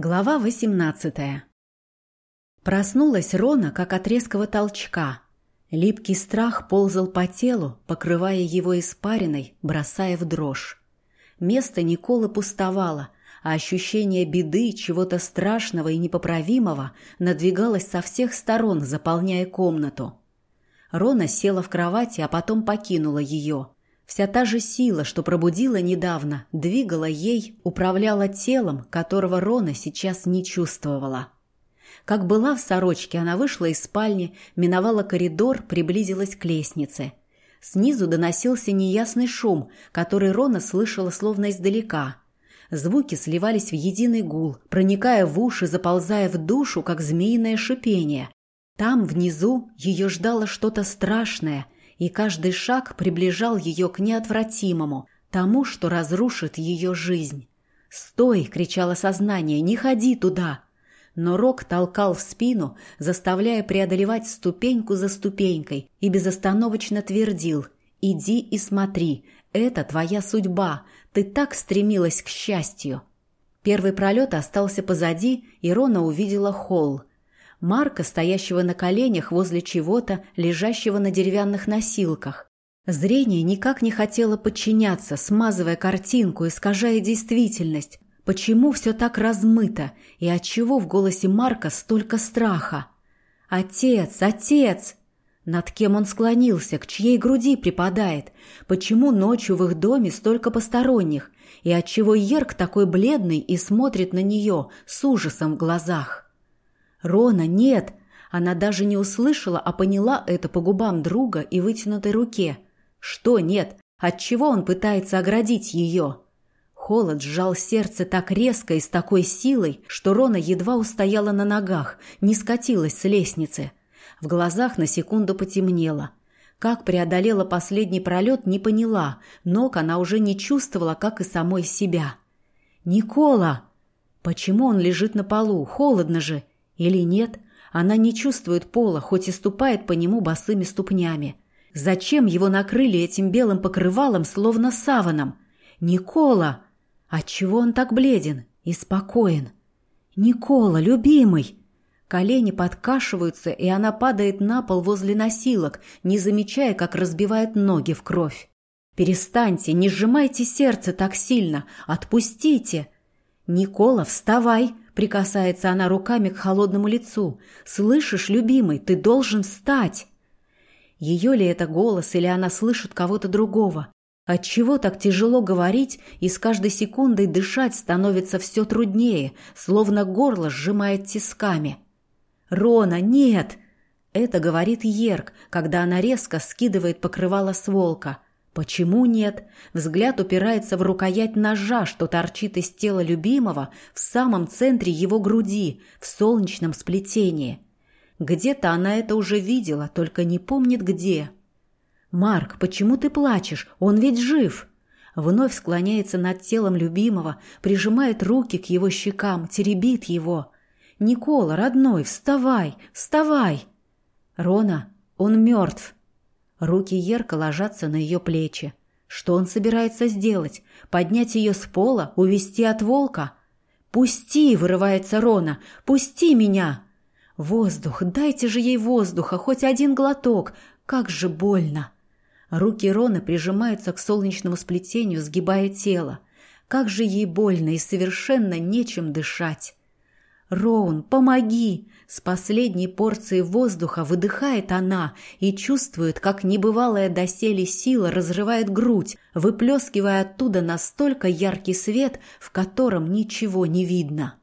Глава 18 Проснулась Рона, как от резкого толчка. Липкий страх ползал по телу, покрывая его испариной, бросая в дрожь. Место Николы пустовало, а ощущение беды, чего-то страшного и непоправимого надвигалось со всех сторон, заполняя комнату. Рона села в кровати, а потом покинула ее. Вся та же сила, что пробудила недавно, двигала ей, управляла телом, которого Рона сейчас не чувствовала. Как была в сорочке, она вышла из спальни, миновала коридор, приблизилась к лестнице. Снизу доносился неясный шум, который Рона слышала словно издалека. Звуки сливались в единый гул, проникая в уши, заползая в душу, как змеиное шипение. Там, внизу, ее ждало что-то страшное – и каждый шаг приближал ее к неотвратимому, тому, что разрушит ее жизнь. «Стой!» — кричало сознание, «не ходи туда!» Но Рок толкал в спину, заставляя преодолевать ступеньку за ступенькой, и безостановочно твердил «Иди и смотри, это твоя судьба, ты так стремилась к счастью». Первый пролет остался позади, и Рона увидела холл. Марка, стоящего на коленях возле чего-то, лежащего на деревянных носилках. Зрение никак не хотело подчиняться, смазывая картинку, искажая действительность. Почему все так размыто, и отчего в голосе Марка столько страха? «Отец! Отец!» Над кем он склонился, к чьей груди припадает? Почему ночью в их доме столько посторонних? И отчего Ерк такой бледный и смотрит на нее с ужасом в глазах? «Рона, нет!» Она даже не услышала, а поняла это по губам друга и вытянутой руке. «Что нет? Отчего он пытается оградить ее?» Холод сжал сердце так резко и с такой силой, что Рона едва устояла на ногах, не скатилась с лестницы. В глазах на секунду потемнело. Как преодолела последний пролет, не поняла. Ног она уже не чувствовала, как и самой себя. «Никола!» Почему он лежит на полу? Холодно же. Или нет? Она не чувствует пола, хоть и ступает по нему босыми ступнями. Зачем его накрыли этим белым покрывалом, словно саваном? Никола! Отчего он так бледен и спокоен? Никола, любимый! Колени подкашиваются, и она падает на пол возле носилок, не замечая, как разбивает ноги в кровь. «Перестаньте, не сжимайте сердце так сильно! Отпустите!» «Никола, вставай!» Прикасается она руками к холодному лицу. «Слышишь, любимый, ты должен встать!» Ее ли это голос, или она слышит кого-то другого? Отчего так тяжело говорить, и с каждой секундой дышать становится все труднее, словно горло сжимает тисками? «Рона, нет!» Это говорит Ерк, когда она резко скидывает покрывало с волка – Почему нет? Взгляд упирается в рукоять ножа, что торчит из тела любимого в самом центре его груди, в солнечном сплетении. Где-то она это уже видела, только не помнит где. «Марк, почему ты плачешь? Он ведь жив!» Вновь склоняется над телом любимого, прижимает руки к его щекам, теребит его. «Никола, родной, вставай, вставай!» «Рона, он мертв!» Руки Ерка ложатся на ее плечи. Что он собирается сделать? Поднять ее с пола? Увести от волка? «Пусти!» — вырывается Рона. «Пусти меня!» «Воздух! Дайте же ей воздуха! Хоть один глоток! Как же больно!» Руки Рона прижимаются к солнечному сплетению, сгибая тело. Как же ей больно и совершенно нечем дышать. «Роун, помоги!» С последней порцией воздуха выдыхает она и чувствует, как небывалая доселе сила разрывает грудь, выплескивая оттуда настолько яркий свет, в котором ничего не видно.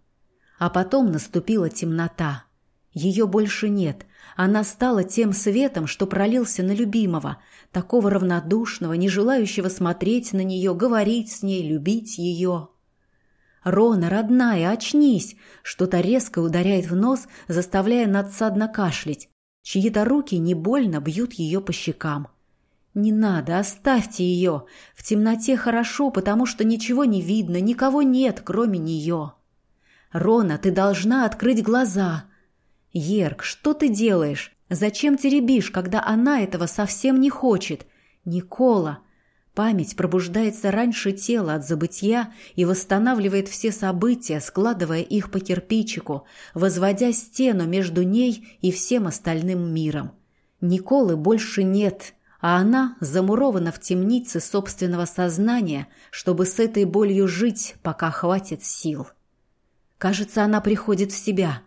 А потом наступила темнота. Ее больше нет. Она стала тем светом, что пролился на любимого, такого равнодушного, не желающего смотреть на нее, говорить с ней, любить ее. «Рона, родная, очнись!» Что-то резко ударяет в нос, заставляя надсадно кашлять. Чьи-то руки не больно бьют ее по щекам. «Не надо, оставьте ее. В темноте хорошо, потому что ничего не видно, никого нет, кроме нее». «Рона, ты должна открыть глаза». «Ерк, что ты делаешь? Зачем теребишь, когда она этого совсем не хочет?» «Никола, Память пробуждается раньше тела от забытья и восстанавливает все события, складывая их по кирпичику, возводя стену между ней и всем остальным миром. Николы больше нет, а она замурована в темнице собственного сознания, чтобы с этой болью жить, пока хватит сил. Кажется, она приходит в себя.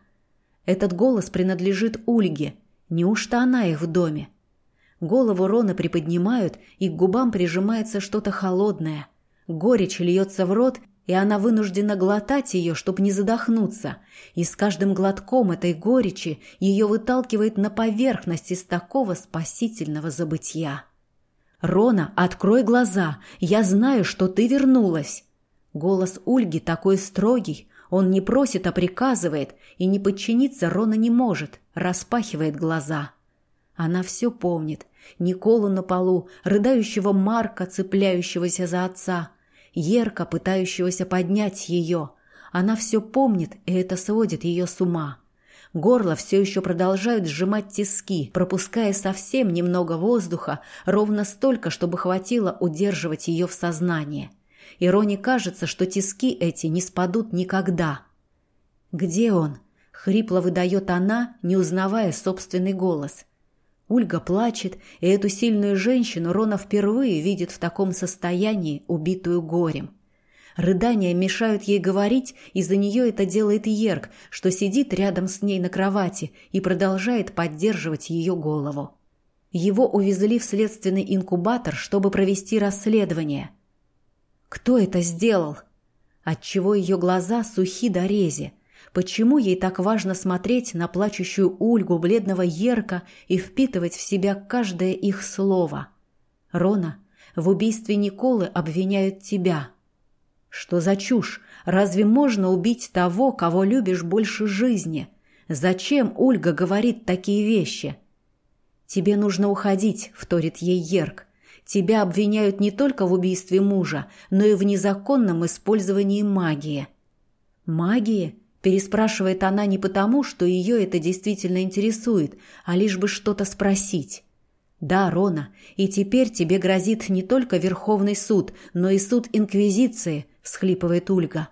Этот голос принадлежит Ульге. Неужто она их в доме? Голову Рона приподнимают, и к губам прижимается что-то холодное. Горечь льется в рот, и она вынуждена глотать ее, чтобы не задохнуться. И с каждым глотком этой горечи ее выталкивает на поверхность из такого спасительного забытья. «Рона, открой глаза! Я знаю, что ты вернулась!» Голос Ульги такой строгий, он не просит, а приказывает, и не подчиниться Рона не может, распахивает глаза. Она все помнит. Николу на полу, рыдающего Марка, цепляющегося за отца, Ерка, пытающегося поднять ее. Она все помнит, и это сводит ее с ума. Горло все еще продолжают сжимать тиски, пропуская совсем немного воздуха, ровно столько, чтобы хватило удерживать ее в сознании. И Роне кажется, что тиски эти не спадут никогда. «Где он?» — хрипло выдает она, не узнавая собственный голос. Ульга плачет, и эту сильную женщину Рона впервые видит в таком состоянии, убитую горем. Рыдания мешают ей говорить, и за нее это делает Ерк, что сидит рядом с ней на кровати и продолжает поддерживать ее голову. Его увезли в следственный инкубатор, чтобы провести расследование. Кто это сделал? Отчего ее глаза сухи до рези? Почему ей так важно смотреть на плачущую Ульгу бледного Ерка и впитывать в себя каждое их слово? Рона, в убийстве Николы обвиняют тебя. Что за чушь? Разве можно убить того, кого любишь больше жизни? Зачем Ульга говорит такие вещи? Тебе нужно уходить, вторит ей Ерк. Тебя обвиняют не только в убийстве мужа, но и в незаконном использовании магии. Магии? Переспрашивает она не потому, что ее это действительно интересует, а лишь бы что-то спросить. «Да, Рона, и теперь тебе грозит не только Верховный суд, но и суд Инквизиции», — всхлипывает Ульга.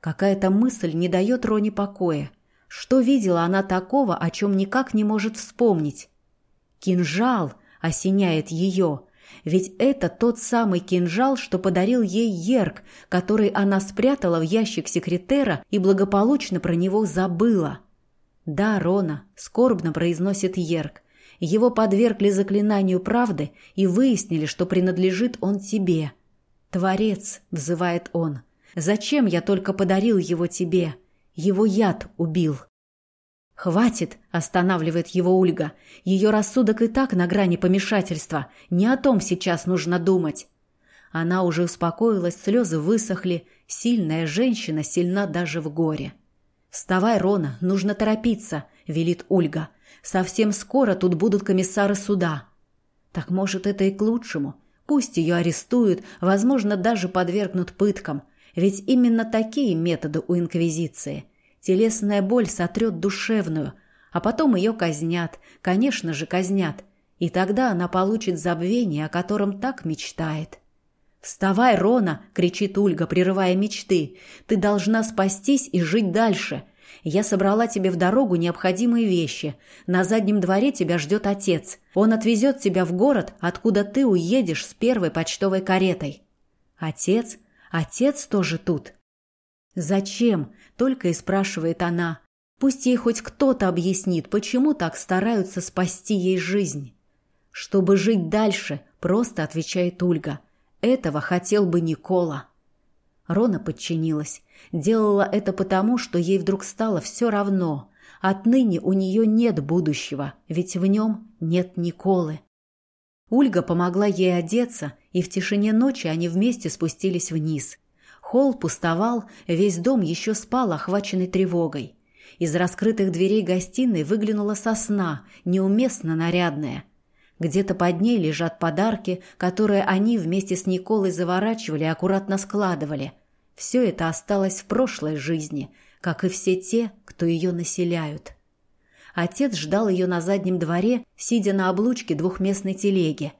Какая-то мысль не дает Роне покоя. Что видела она такого, о чем никак не может вспомнить? «Кинжал!» — осеняет ее. Ведь это тот самый кинжал, что подарил ей Ерк, который она спрятала в ящик секретера и благополучно про него забыла. «Да, Рона», — скорбно произносит Ерк. «Его подвергли заклинанию правды и выяснили, что принадлежит он тебе». «Творец», — взывает он, — «зачем я только подарил его тебе? Его яд убил». «Хватит!» – останавливает его Ульга. «Ее рассудок и так на грани помешательства. Не о том сейчас нужно думать». Она уже успокоилась, слезы высохли. Сильная женщина сильна даже в горе. «Вставай, Рона, нужно торопиться», – велит Ульга. «Совсем скоро тут будут комиссары суда». Так может, это и к лучшему. Пусть ее арестуют, возможно, даже подвергнут пыткам. Ведь именно такие методы у Инквизиции – Телесная боль сотрет душевную, а потом ее казнят, конечно же, казнят. И тогда она получит забвение, о котором так мечтает. «Вставай, Рона!» — кричит Ульга, прерывая мечты. «Ты должна спастись и жить дальше. Я собрала тебе в дорогу необходимые вещи. На заднем дворе тебя ждет отец. Он отвезет тебя в город, откуда ты уедешь с первой почтовой каретой». «Отец? Отец тоже тут?» «Зачем?» – только и спрашивает она. Пусть ей хоть кто-то объяснит, почему так стараются спасти ей жизнь. «Чтобы жить дальше», – просто отвечает Ульга. «Этого хотел бы Никола». Рона подчинилась. Делала это потому, что ей вдруг стало все равно. Отныне у нее нет будущего, ведь в нем нет Николы. Ульга помогла ей одеться, и в тишине ночи они вместе спустились вниз. Холл пустовал, весь дом еще спал, охваченный тревогой. Из раскрытых дверей гостиной выглянула сосна, неуместно нарядная. Где-то под ней лежат подарки, которые они вместе с Николой заворачивали и аккуратно складывали. Все это осталось в прошлой жизни, как и все те, кто ее населяют. Отец ждал ее на заднем дворе, сидя на облучке двухместной телеги.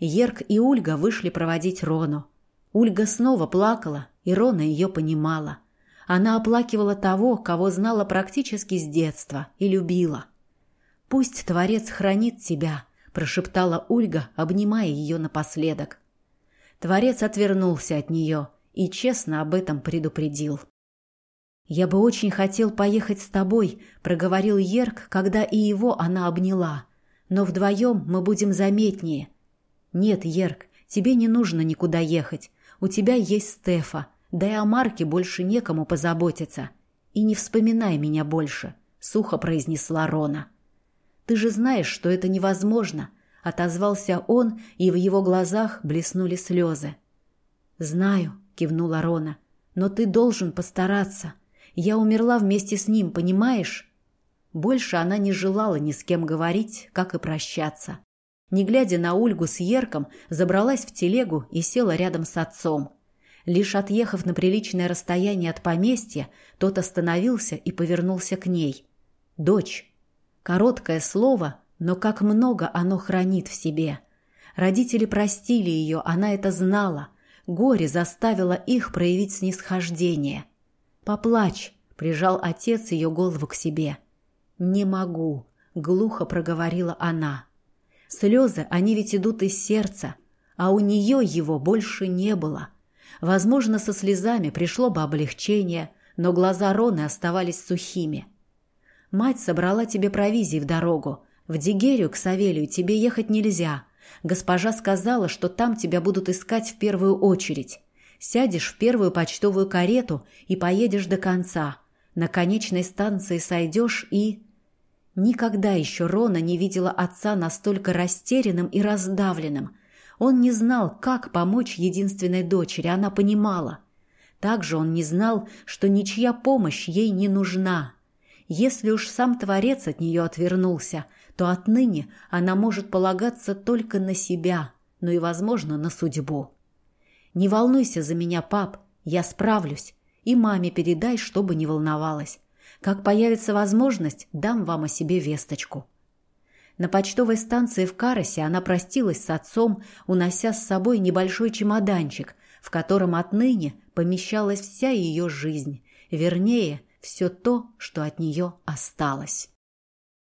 Ерк и Ульга вышли проводить Рону. Ульга снова плакала, и Рона ее понимала. Она оплакивала того, кого знала практически с детства и любила. «Пусть Творец хранит тебя», – прошептала Ульга, обнимая ее напоследок. Творец отвернулся от нее и честно об этом предупредил. «Я бы очень хотел поехать с тобой», – проговорил Ерк, когда и его она обняла. «Но вдвоем мы будем заметнее». «Нет, Ерк, тебе не нужно никуда ехать. У тебя есть Стефа, да и о Марке больше некому позаботиться. И не вспоминай меня больше», — сухо произнесла Рона. «Ты же знаешь, что это невозможно», — отозвался он, и в его глазах блеснули слезы. «Знаю», — кивнула Рона, — «но ты должен постараться. Я умерла вместе с ним, понимаешь?» Больше она не желала ни с кем говорить, как и прощаться. Не глядя на Ольгу с Ерком, забралась в телегу и села рядом с отцом. Лишь отъехав на приличное расстояние от поместья, тот остановился и повернулся к ней. «Дочь». Короткое слово, но как много оно хранит в себе. Родители простили ее, она это знала. Горе заставило их проявить снисхождение. «Поплачь», — прижал отец ее голову к себе. «Не могу», — глухо проговорила она. Слезы, они ведь идут из сердца, а у нее его больше не было. Возможно, со слезами пришло бы облегчение, но глаза Роны оставались сухими. «Мать собрала тебе провизии в дорогу. В Дигерию к Савелию тебе ехать нельзя. Госпожа сказала, что там тебя будут искать в первую очередь. Сядешь в первую почтовую карету и поедешь до конца. На конечной станции сойдешь и...» Никогда еще Рона не видела отца настолько растерянным и раздавленным. Он не знал, как помочь единственной дочери, она понимала. Также он не знал, что ничья помощь ей не нужна. Если уж сам Творец от нее отвернулся, то отныне она может полагаться только на себя, ну и, возможно, на судьбу. «Не волнуйся за меня, пап, я справлюсь. И маме передай, чтобы не волновалась. Как появится возможность, дам вам о себе весточку». На почтовой станции в Каросе она простилась с отцом, унося с собой небольшой чемоданчик, в котором отныне помещалась вся ее жизнь, вернее, все то, что от нее осталось.